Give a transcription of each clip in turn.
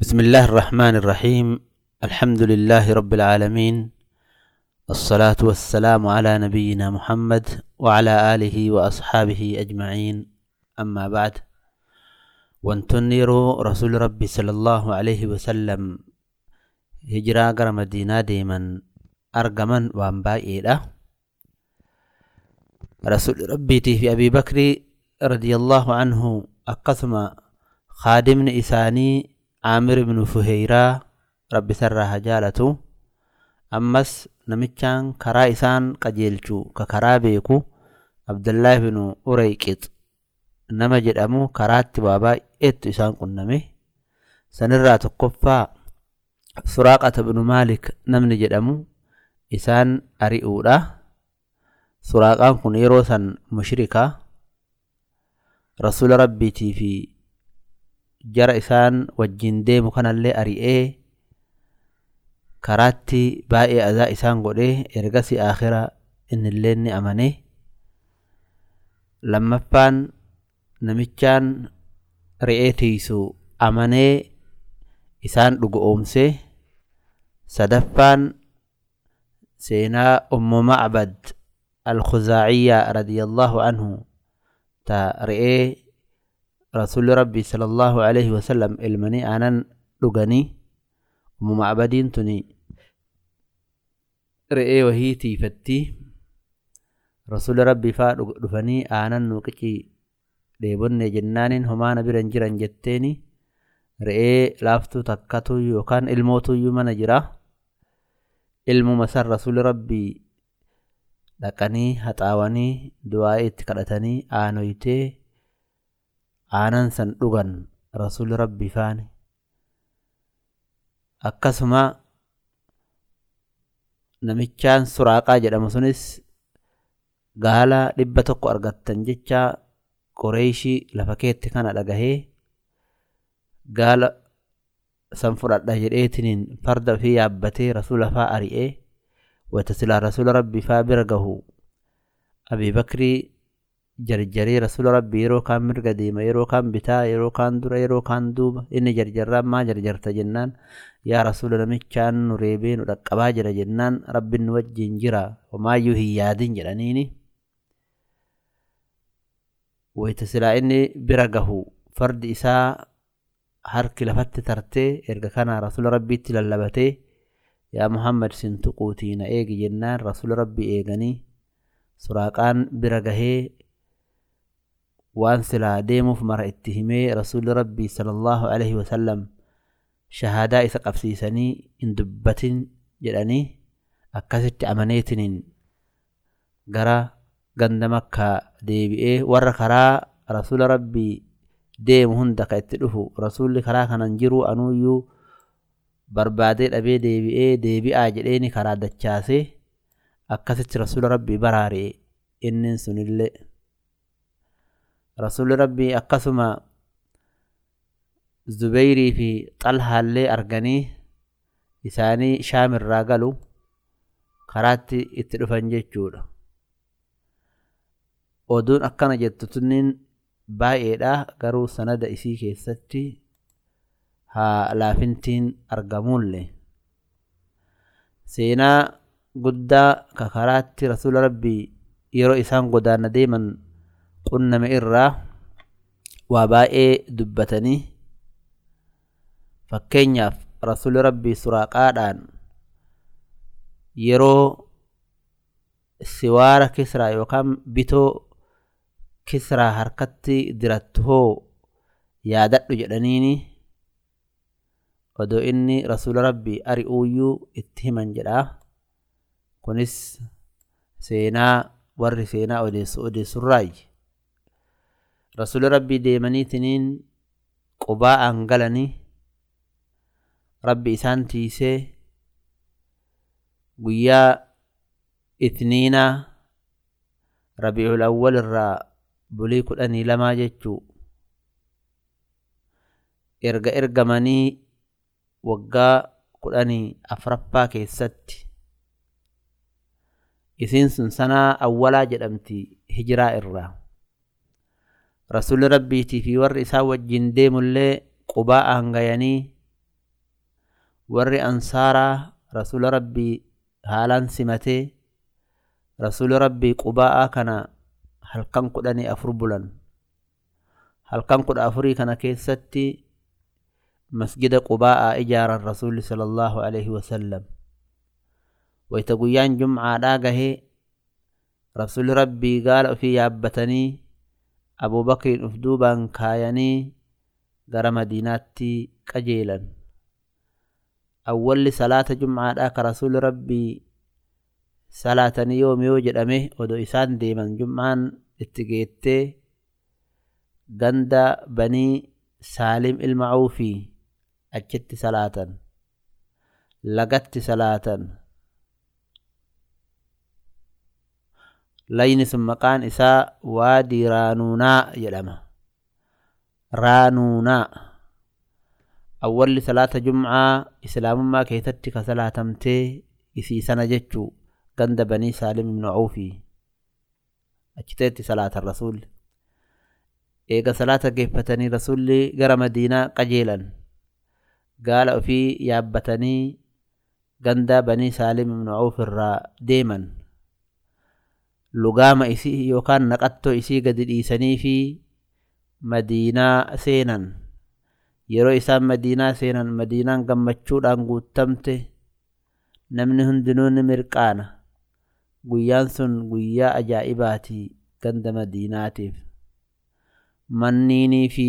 بسم الله الرحمن الرحيم الحمد لله رب العالمين الصلاة والسلام على نبينا محمد وعلى آله وأصحابه أجمعين أما بعد وانتنير رسول ربي صلى الله عليه وسلم هجرا قر مدينة ديما أرقما وانبائي رسول ربي في أبي بكر رضي الله عنه أقسم خادم إساني aamir ibnu fuheeyraa rabbisarraa haa jaalatu ammas namichaan karaa isaan qajeelchu ka karaa beeku abdallaa ibnu ureyqix nama jedhamu karaatti waa baay'eettu isaan qunname. Sanirraa tokkoffaa suraaqata ibnu maalik namni jedhamu isaan ari'uudha. Suraaqaan kun yeroo san mushrikaa rasuula rabbiitii fi jara isaan wajjin deemu kanallee ari'ee karaatti baay'ee azaa isaan godhee ergasii akhira innillee ni amane lammaffaan namichaan re'ee tiisu amanee isaan dhugoomse sadaffaan seenaa ummu macbad alkhuzaaciyaa radiyallaahu anhu ta re'ee رسول ربي صلى الله عليه وسلم إلمني أنا لغني ومعبدين تني. رئي وهي تيفتي رسول ربي فا دفني أنا نوكي ديبن جنان هما نبرن جرن جتيني. رئي لافتو تكتو يوكان إلموتو يمن جرا ilmu masar rasul rabbii dhaqanii haxaawanii du'aa itti kadhatanii aanan san dhugan rasuli rabbi faane akkasuma namichaan suraaqaa jedhamu sunis gaala dhibba tokko argattan jecha qoreeshii lafa keetti kana dhagahee gaala san fudhadha jedheetiniin farda fi yaabbatee rasula faa ari'ee wata silaa rasula rabbi faa bira gahu abii bakrii jarjaree rasula rabbi yeroo kaan mirga deema yeroo kaan bitaa yeroo kaan dura yeroo kaan duuba inni jarjarraan maa jarjarta jennaan yaa rasula namichaan nu reebee nu dhaqqabaa jira jennaan rabbiin nu wajjin jira homaayyuu hin yaadin jedhaniini wayta silaa inni bira gahu fardi isaa harki lafatti tartee erga kanaa rasula rabbiitti lallabatee yaa muhammad sin tuquutii na eegi jennaan rasula rabbi eeganii suraaqaan bira gahee mara itti himee rasuulli rabbii sallallahu alaihi wasallam shahaadaa isa qabsiisanii hin dubbatin jedhanii akkasitti amaneetiniin gara ganda makkaa deebi'ee warra karaa rasuula rabbii deemu hunda ka itti dhufu rasuulli karaa kanan jiru anuuyyuu barbaadee dhabee deebi'ee deebi'aa jedheeni karaa dachaasee akkasitti rasuula rabbii baraaree innin sunillee rasuulli rabbii akkasuma zubeyrii fi xalhaallee arganii isaanii shaamirraa galu karaatti itti dhufan jechuudha oduun akkana jettu tunniin baay'eedha garuu sanada isii keessatti haa laafintiin argamuullee seenaa guddaa ka karaatti rasuula rabbii yeroo isaan godaana deeman qunname irraa waa baay'ee dubbatanii fakkeenyaaf rasuli rabbii suraaqaadhaan yeroo siwaara kisraa yookaan bitoo kisraa harkatti dirattu hoo yaadadhu jedhaniini odoo inni rasula rabbii ari'uuyyuu itti himan jedhaa kunis seenaa warri seenaa odeessu odeessurraayi rasuli rabbii deemaniitiniin qubaa aangalanii rabbi isaan tiisee guyyaa itniinaa rabiicul awwal irraa bulii kudhanii lamaa jechuu erga ergamanii waggaa kudhanii afraffaa keessatti isiin sun sanaa awwalaa jedhamti hijiraa irraa rasuli rabbiitii fi warri isaa wajjin deemullee qubaa aangayanii warri ansaaraa rasuula rabbii haalaan simatee rasuuli rabbii qubaa'aa kana halkan kudhanii afur bulan halkan kudha afurii kana keessatti masjida qubaa'aa ijaaran rasuulli sallallahu alaihi wasallam wayta guyyaan jumcaadhaa gahee rasuuli rabbii gaala ofii yaabbatanii أبو بكر أفدوبا كاياني غرى مديناتي قجيلا أول صلاة جمعة داك رسول ربي صلاة يوم يوجد أمه ودو إسان ديما جمعة اتقيت غندا بني سالم المعوفي أجدت صلاة لقدت صلاة layni sun maqaan isaa waadii raanuunaa jedhama. Raanuunaa. Awwalli salaata jum'aa islaamummaa keessatti ka salaatamtee isii sana jechuu ganda banii saalim ibnu awfii. Achiteetti salaatan rasuulli eega salaata geeffatanii rasuulli gara madiinaa qajeelan. Gaala ofii yaabbatanii ganda banii saalim ibnu awf irraa deeman lugaama isii yookaan naqattoo isii gadi dhiisanii fi madiinaa seenan. Yeroo isaan madiinaa seenan madiinaan gammachuudhaan guuttamte namni hundinuu ni mirqaana. Guyyaan sun guyyaa ajaa'ibaatii ganda madiinaatiif. Manniinii fi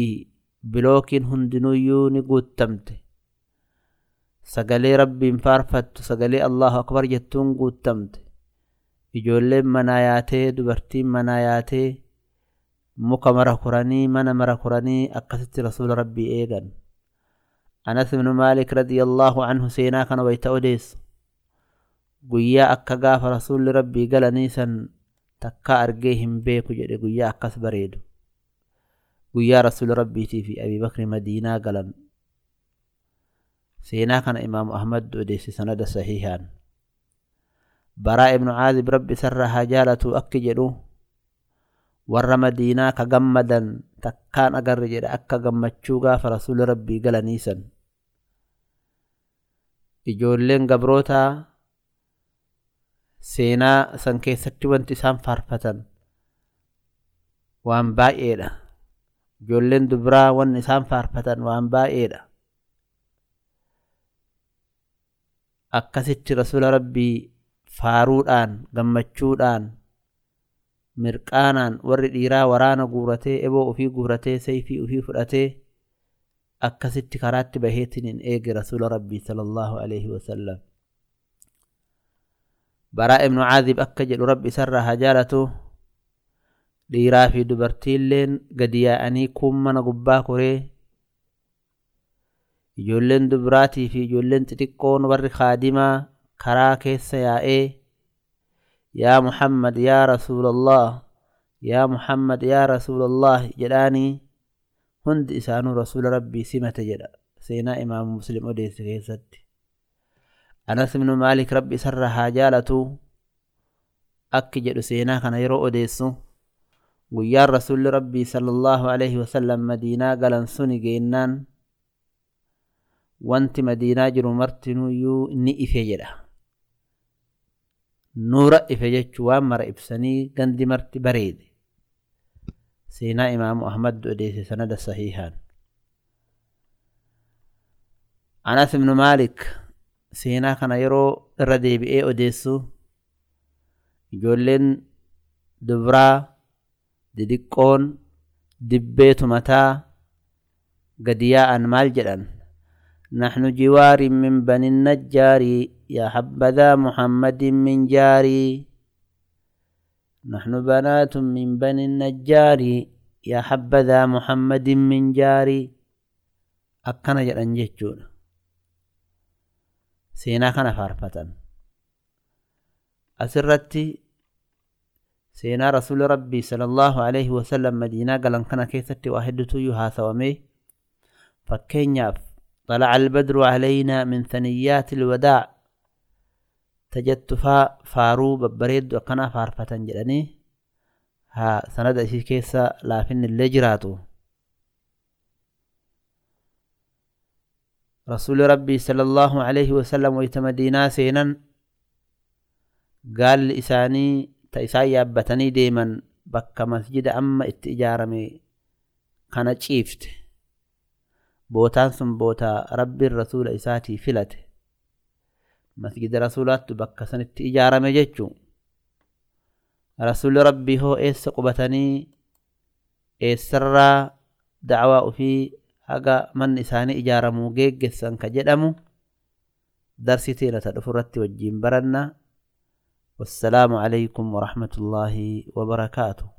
bilookiin hundinuuyyuu ni guuttamte. Sagalee rabbiin faarfattu sagalee allahu akbar jettuun guuttamte ijoolleen manaa yaatee dubartiin manaa yaatee muka mara kuranii mana mara kuranii akkasitti rasuula rabbii eegan anas ibnu maalik radiyallaahu anhu seenaa kana wayta odeessu guyyaa akka gaafa rasuulli rabbii galanii san takkaa argee hin beeku jedhe guyyaa akkas bareedu guyyaa rasuuli rabbiitii fi abii bakri madiinaa galan seenaa kana imaamu ahmad odeesse sanada sahihaan baraa ibnu caazib rabbi isarraa haa jaalatu akki jedhu warra madiinaa ka gammadan takkaan agarre jedhe akka gammachuu gaafa rasuuli rabbii galaniisan ijoolleen gabrootaa seenaa san keessatti wanti isaan faarfatan waan baay'eedha ijoolleen dubraa wanni isaan faarfatan waan baay'eedha akkasitti rasuula rabbii faaruudhaan gammachuudhaan mirqaanaan warri dhiiraa waraana guuratee eboo ufii guuratee sayfii ufii fudhatee akkasitti karaatti baheetiin hin eege rasuula rabbii sallallahu alaihi wasallam baraa ibnu caazib akka jedhu rabbi isarraa haa jaalatu dhiiraa fi dubartiilleen gadi yaa'anii kuun mana gubbaa koree ijoolleen dubraatii fi ijoolleen xixiqqoon warri kaadimaa karaa keessa yaa'ee yaa muhammad yaa rasuulallah yaa muhammad yaa rasuulallah jedhaanii hundi isaanuu rasuula rabbii simate jedha seenaa imaamu muslim odeesse keessatti anas ibnu maalik rabbi isarra haa jaalatu akki jedhu seenaa kana yeroo odeessu guyyaan rasuulli rabbii sallallahu alaihi wasallam madiinaa galan suni geennaan wanti madiinaa jiru martinuyyuu ni ife jedha jechuu waan mara ibsanii gandi marti bareede seenaa imaamu ahmad odeesse sanada sahihaan anas ibnu maalik seenaa kana yeroo irra deebi'ee odeessu ijoolleen dubraa didiqqoon dibbeetu mataa gadi yaa'an maal jedhan نحن جوار من بني النجار يا حبذا محمد من جاري. نحن بنات من بني النجار. يا حبذا محمد من جاري. أكنا جران جتشون. سينا كان فارفة أسرت سينا رسول ربي صلى الله عليه وسلم مدينة أن كان كيثت واحدت يها ثوامي فكينا طلع البدر علينا من ثنيات الوداع. تجتفا فارو ببريد وقنا فارفة جلني ها سند اشي كيسا لافن اللي جراتو رسول ربي صلى الله عليه وسلم ويتمدينا سينا قال لإساني تإسان يابتني ديما بك مسجد أما اتجارمي كان شيفت بوتان ثم بوتا ربي الرسول إساتي فلته مسجد رسولات بك سنت إجارمي جيتشو رسول ربي هو إيس قبتني إيسرا دعوة في haga manni isaanii ijaaramuu geeggessan ka jedhamu darsiteena ta dhufurratti wajjiin baranna wassalaamu calaykum warahmatullaahi wabarakaatuh